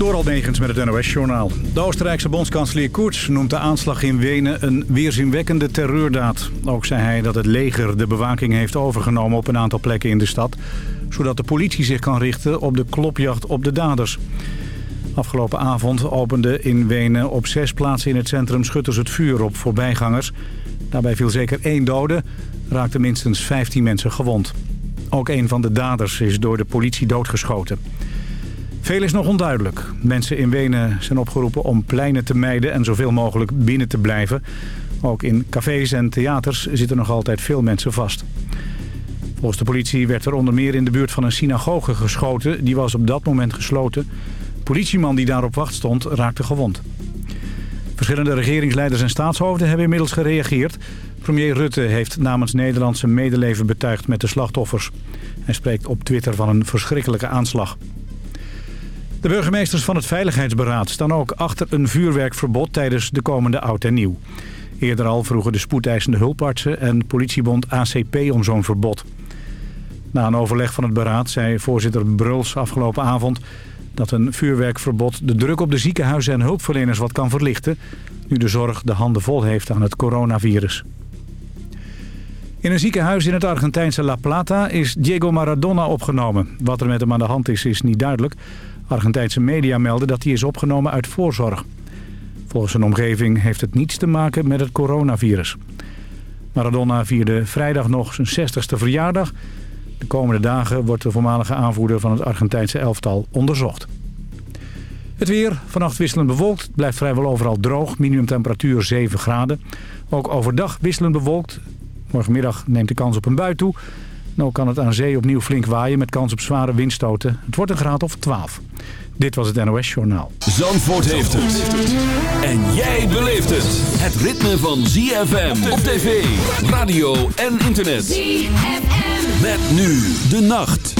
Door Negens met het NOS-journaal. De Oostenrijkse bondskanselier Koerts noemt de aanslag in Wenen een weerzinwekkende terreurdaad. Ook zei hij dat het leger de bewaking heeft overgenomen op een aantal plekken in de stad... zodat de politie zich kan richten op de klopjacht op de daders. Afgelopen avond opende in Wenen op zes plaatsen in het centrum schutters het vuur op voorbijgangers. Daarbij viel zeker één dode, raakten minstens 15 mensen gewond. Ook een van de daders is door de politie doodgeschoten. Veel is nog onduidelijk. Mensen in Wenen zijn opgeroepen om pleinen te mijden en zoveel mogelijk binnen te blijven. Ook in cafés en theaters zitten nog altijd veel mensen vast. Volgens de politie werd er onder meer in de buurt van een synagoge geschoten. Die was op dat moment gesloten. Politieman die daar op wacht stond raakte gewond. Verschillende regeringsleiders en staatshoofden hebben inmiddels gereageerd. Premier Rutte heeft namens Nederland zijn medeleven betuigd met de slachtoffers. Hij spreekt op Twitter van een verschrikkelijke aanslag. De burgemeesters van het Veiligheidsberaad staan ook achter een vuurwerkverbod tijdens de komende oud en nieuw. Eerder al vroegen de spoedeisende hulpartsen en politiebond ACP om zo'n verbod. Na een overleg van het beraad zei voorzitter Bruls afgelopen avond dat een vuurwerkverbod de druk op de ziekenhuizen en hulpverleners wat kan verlichten... nu de zorg de handen vol heeft aan het coronavirus. In een ziekenhuis in het Argentijnse La Plata is Diego Maradona opgenomen. Wat er met hem aan de hand is, is niet duidelijk. Argentijnse media melden dat hij is opgenomen uit voorzorg. Volgens zijn omgeving heeft het niets te maken met het coronavirus. Maradona vierde vrijdag nog zijn 60ste verjaardag. De komende dagen wordt de voormalige aanvoerder van het Argentijnse elftal onderzocht. Het weer, vannacht wisselend bewolkt, blijft vrijwel overal droog. Minimumtemperatuur 7 graden. Ook overdag wisselend bewolkt. Morgenmiddag neemt de kans op een bui toe. Nou kan het aan zee opnieuw flink waaien met kans op zware windstoten. Het wordt een graad of 12. Dit was het NOS Journaal. Zandvoort heeft het. En jij beleeft het. Het ritme van ZFM op tv, radio en internet. ZFM. Met nu de nacht.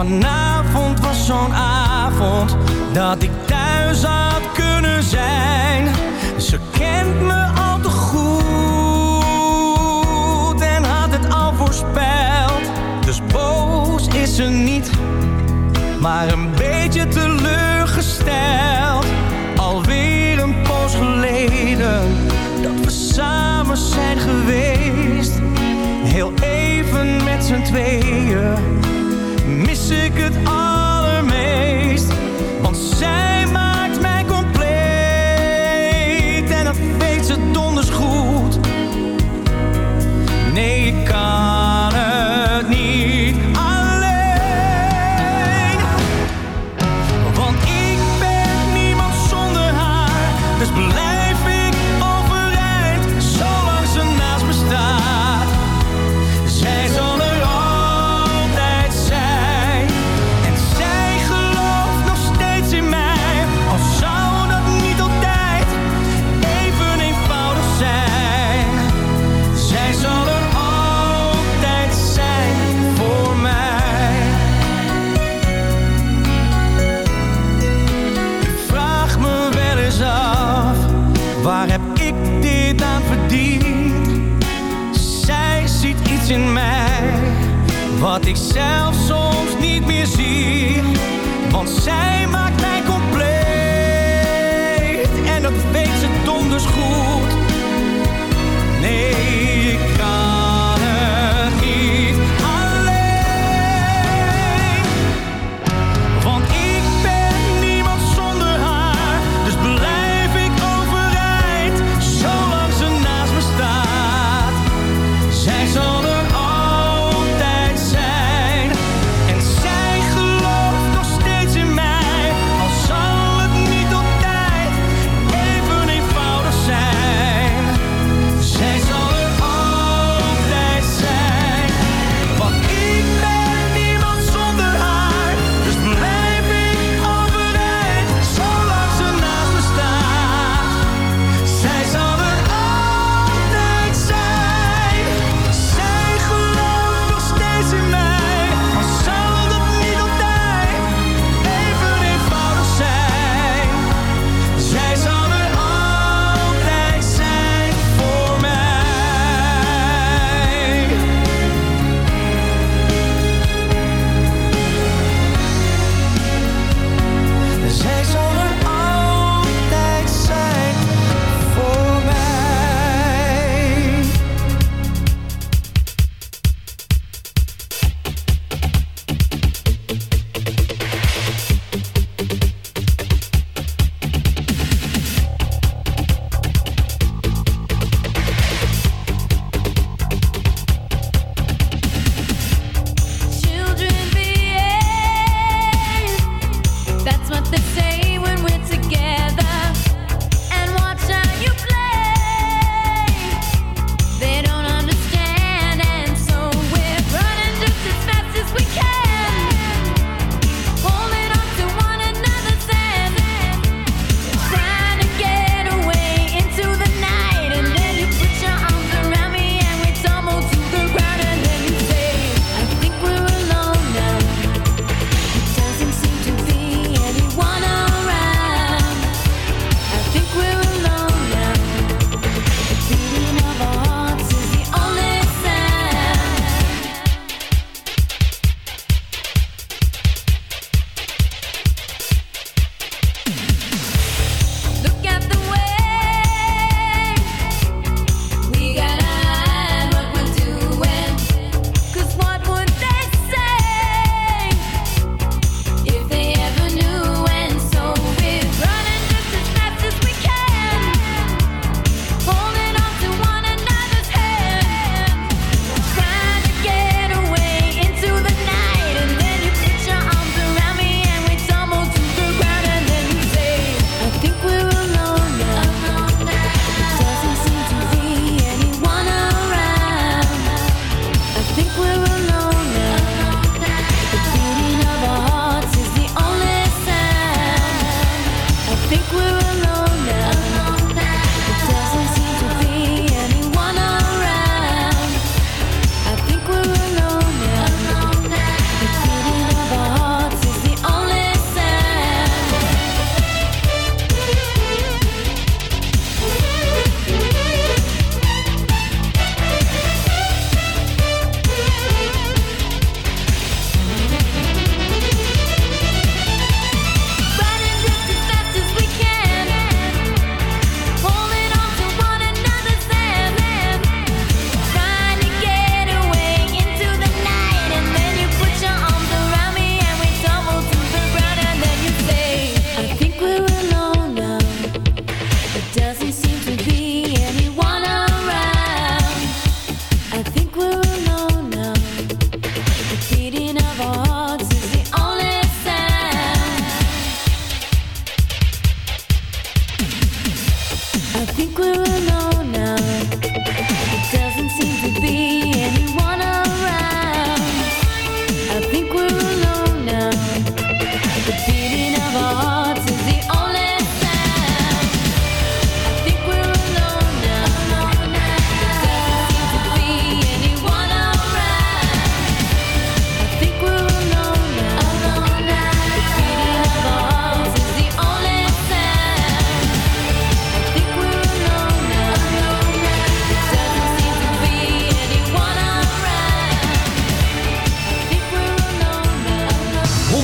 Vanavond was zo'n avond dat ik thuis had kunnen zijn. Ze kent me al te goed en had het al voorspeld. Dus boos is ze niet, maar een beetje teleurgesteld. Alweer een poos geleden dat we samen zijn geweest. Heel even met z'n tweeën ik het aan.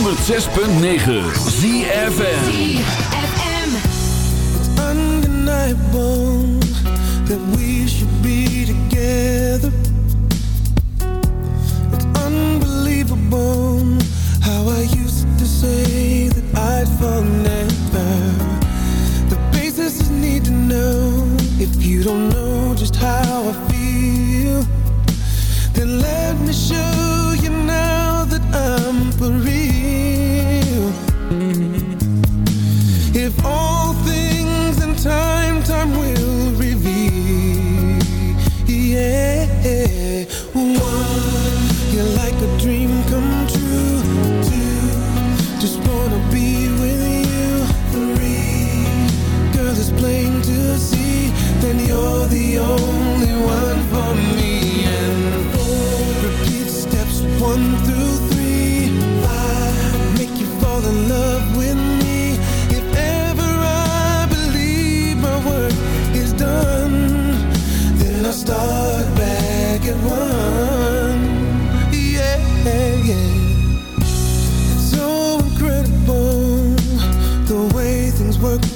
106.9 It's undeniable that we should be together. It's unbelievable how I used to say that I'd fall never. The basis is need to know if you don't know just how I feel. Then let me show you now that I'm for real.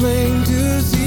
plain to see.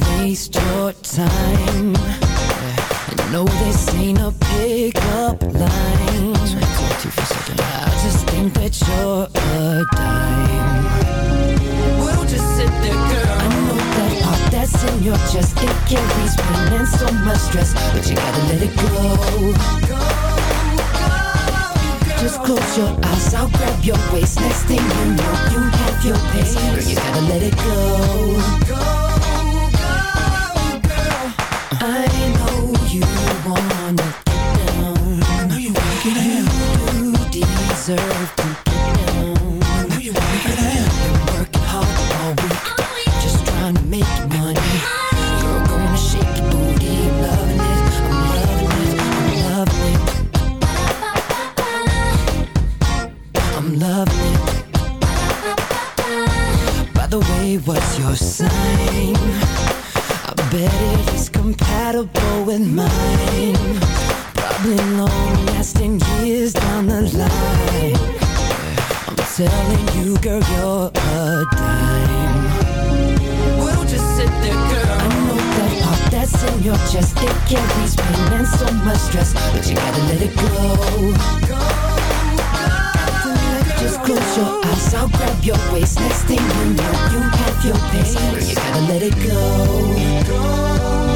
waste your time. I know this ain't a pickup line. I just think that you're a dime. We'll just sit there, girl. I know that heart that's in your chest. It carries pain and so much stress But you gotta let it go, go just close your eyes, I'll grab your waist. Next thing you know, you have your pace. But you gotta let it go. go deserve to my stress, but you gotta let it go. go, go, go Just close your eyes, I'll grab your waist. Next thing you know, you have your pace, but you gotta let it go.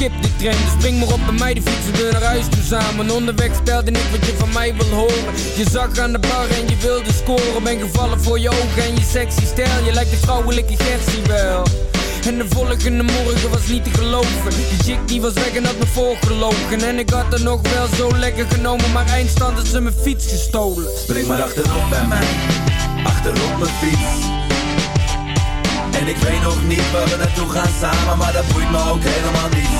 skip de trein, dus spring maar op bij mij, de fietsen we naar huis toe samen. Onderweg spelde ik wat je van mij wil horen. Je zag aan de bar en je wilde scoren. Ben gevallen voor je ogen en je sexy stijl. Je lijkt de vrouwelijke Gertie wel. En de volgende morgen was niet te geloven Die chick die was weg en had me voorgelogen En ik had er nog wel zo lekker genomen Maar eindstand had ze mijn fiets gestolen Spring maar achterop bij mij Achterop mijn fiets en ik weet nog niet waar we naartoe gaan samen Maar dat boeit me ook helemaal niet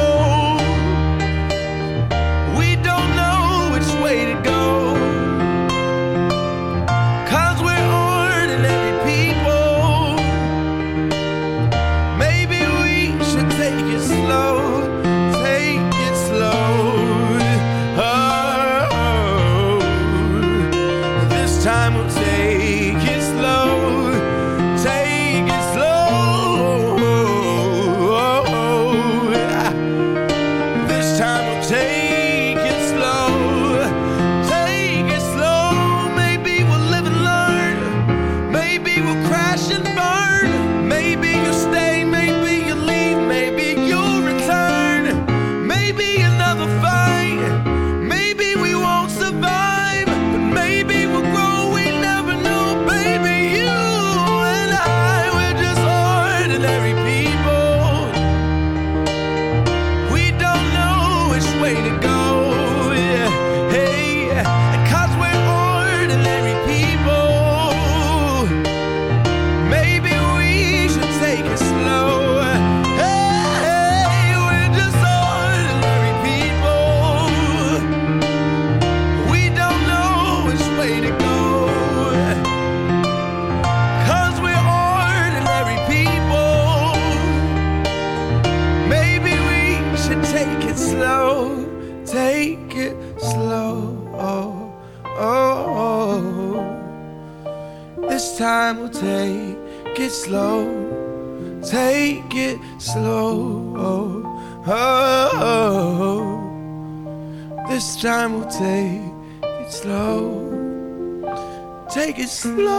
Slow.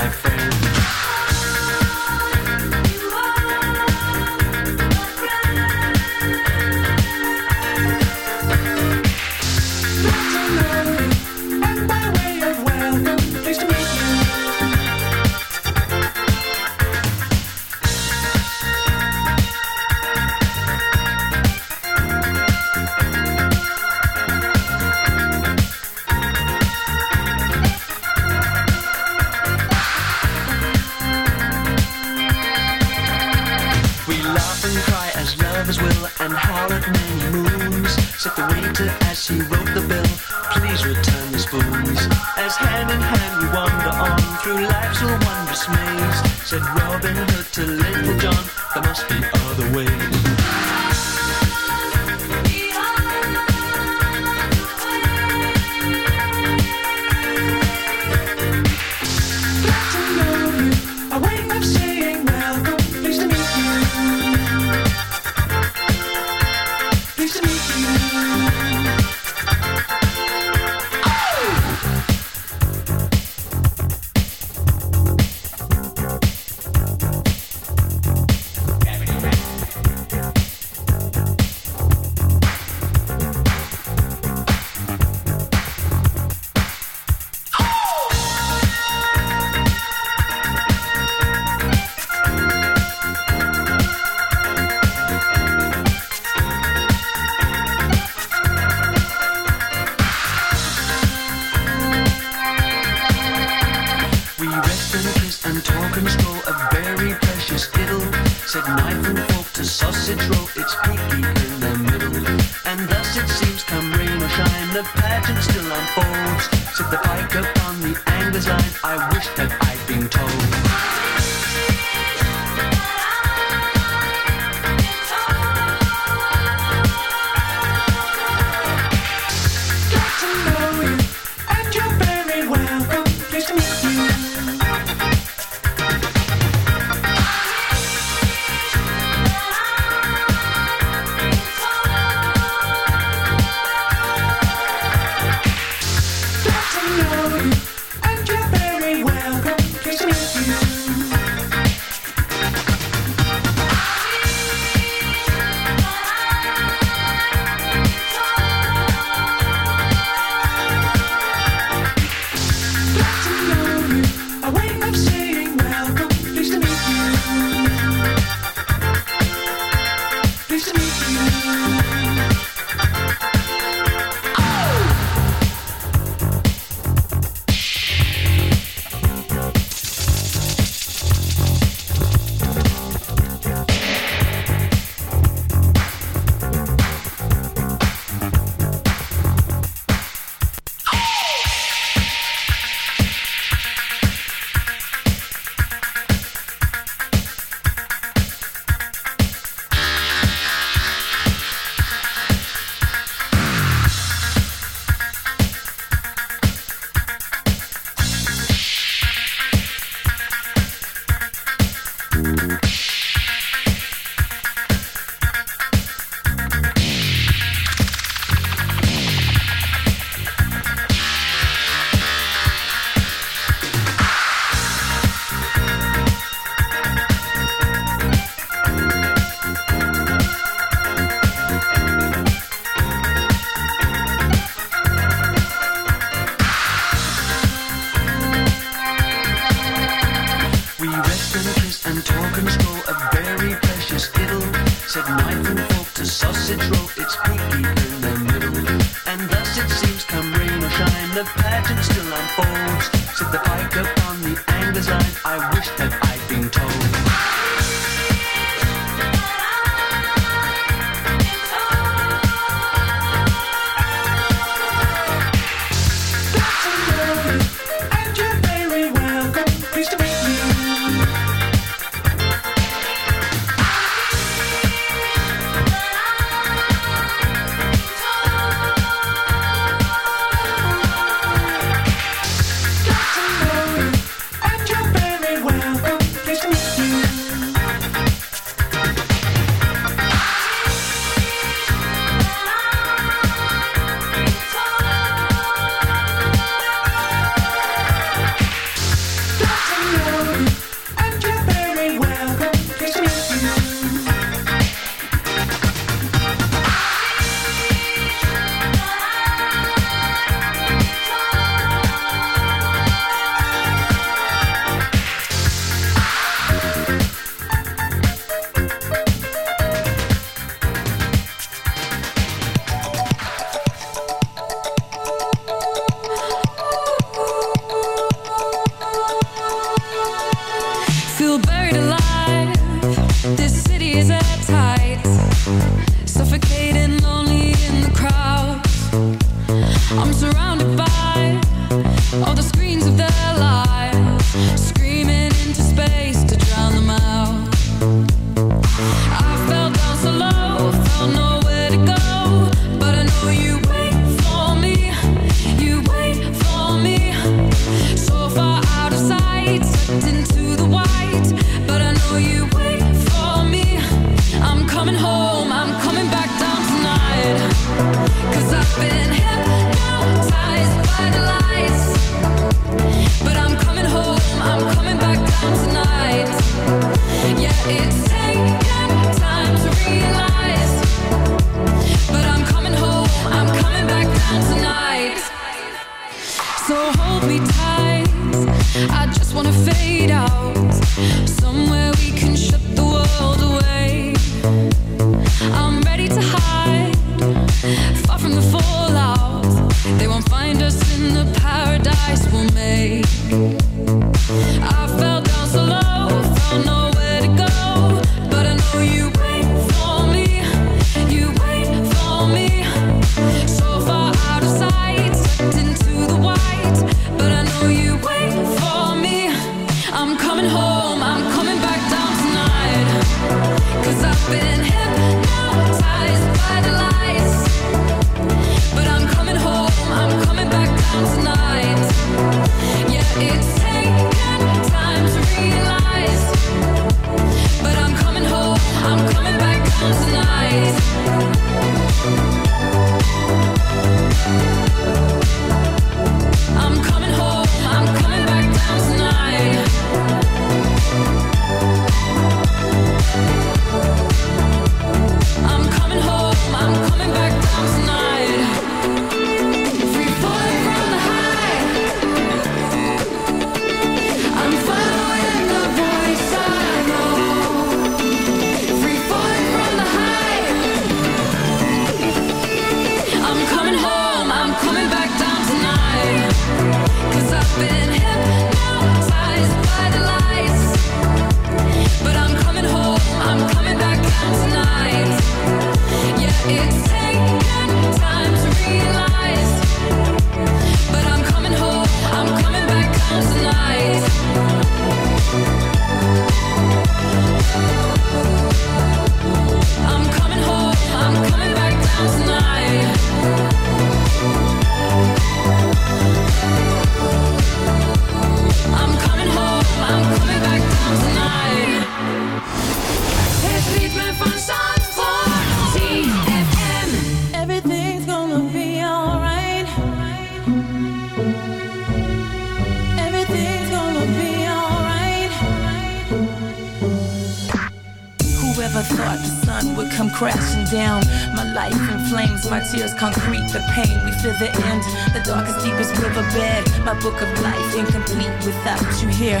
My friend.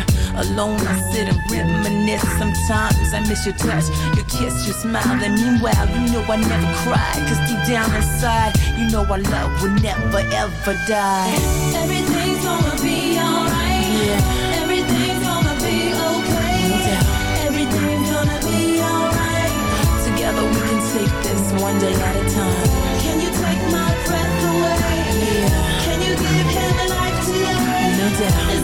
Here. Alone, I sit and reminisce. Sometimes I miss your touch, your kiss, your smile. And meanwhile, you know I never cry. Cause deep down inside, you know our love will never ever die. Everything's gonna be alright. Yeah. Everything's gonna be okay. Doubt. Everything's gonna be alright. Together we can take this one day at a time. Can you take my breath away? Yeah. Can you give him a life today? No doubt.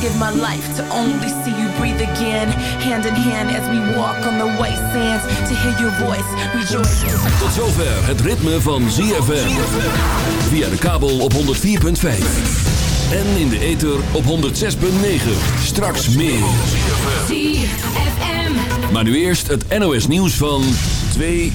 Give my life to only see you breathe again. Hand in hand as we walk on the white sands to hear your voice rejoice. Tot zover het ritme van ZFM. Via de kabel op 104.5. En in de ether op 106.9. Straks meer. ZFM. Maar nu eerst het NOS nieuws van 2